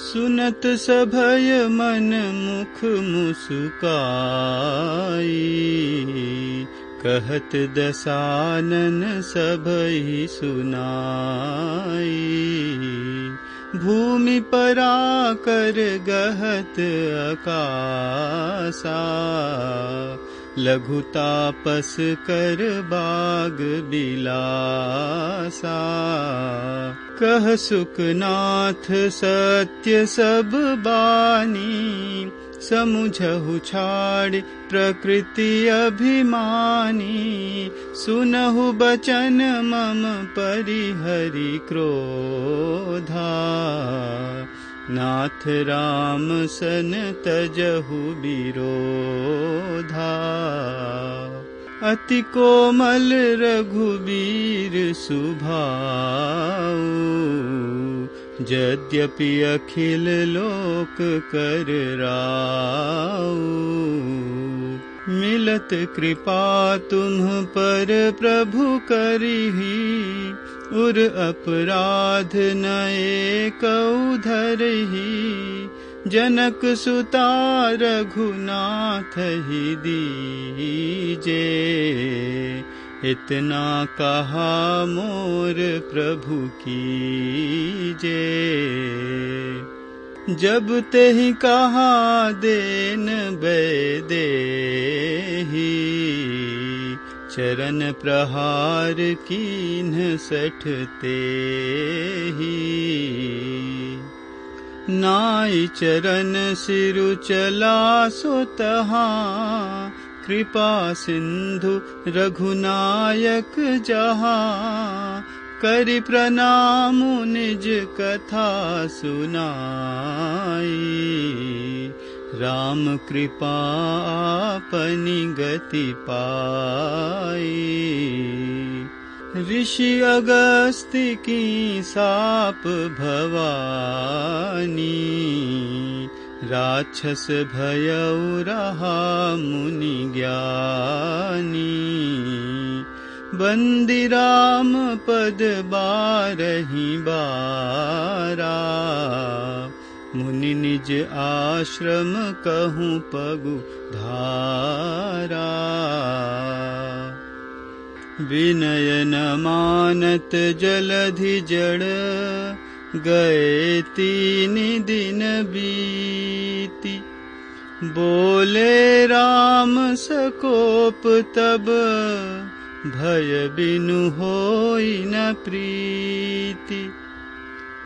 सुनत सभय मन मुख मुसुकाई कहत दसानन सभई सुनाई। भूमि परा कर गहत अकासा लघुतापस कर बाग बिलासा। कह सुखनाथ सत्य सब बानी समुझहु छाड़ प्रकृति अभिमानी। सुनहु बचन मम परिहरि क्रोधा। नाथ राम सन तजहु विरोधा अति कोमल रघुबीर सुभाऊ। यद्यपि अखिल लोक कर राऊ। मिलत कृपा तुम पर प्रभु करिही। उर अपराध नए कौधर ही जनक सुता रघुनाथ ही दीजे। इतना कहा मोर प्रभु की जे जब ते ही कहा देन दे ही। चरण प्रहार कीन सठते ही नाई चरण सिरु चला सोतहा कृपा सिंधु रघुनायक जहा। करि प्रणाम निज कथा सुनाई। राम कृपा गति पाई। ऋषि अगस्ति की साप भवानी राक्षस रहा मुनि ज्ञानी बन्दी राम पद बारहि बारा। मुनि निज आश्रम कहूँ पगु धारा। विनयन मानत जलधि जड़ गए तीन दिन बीती। बोले राम सकोप तब भय बिनु प्रीति